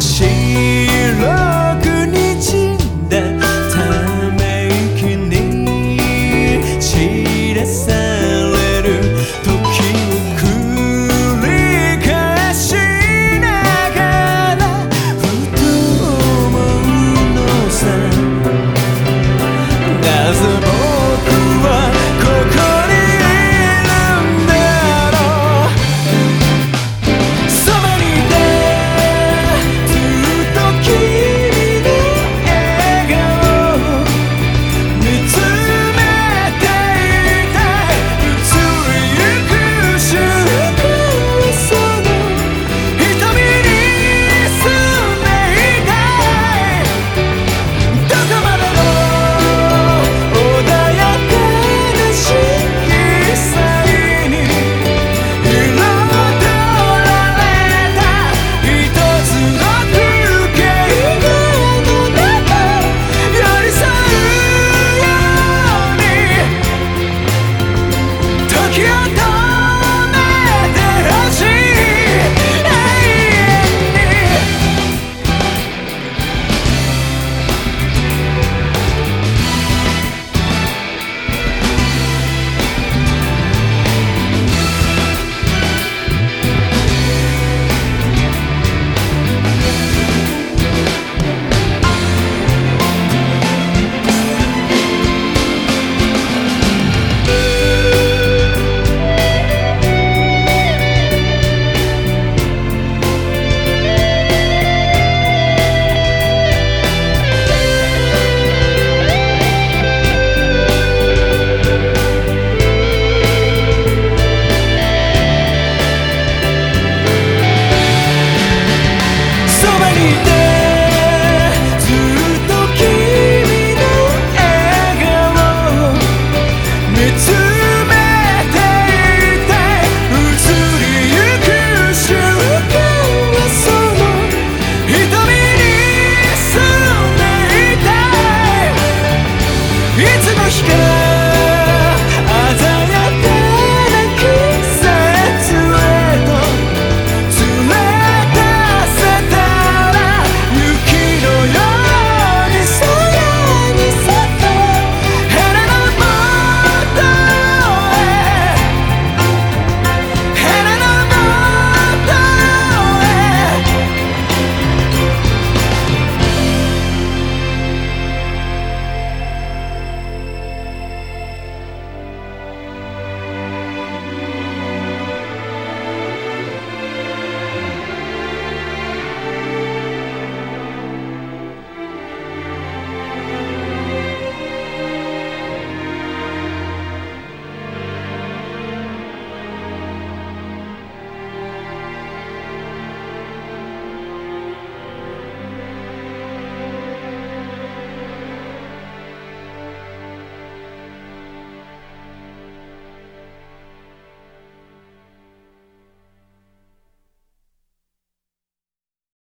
She.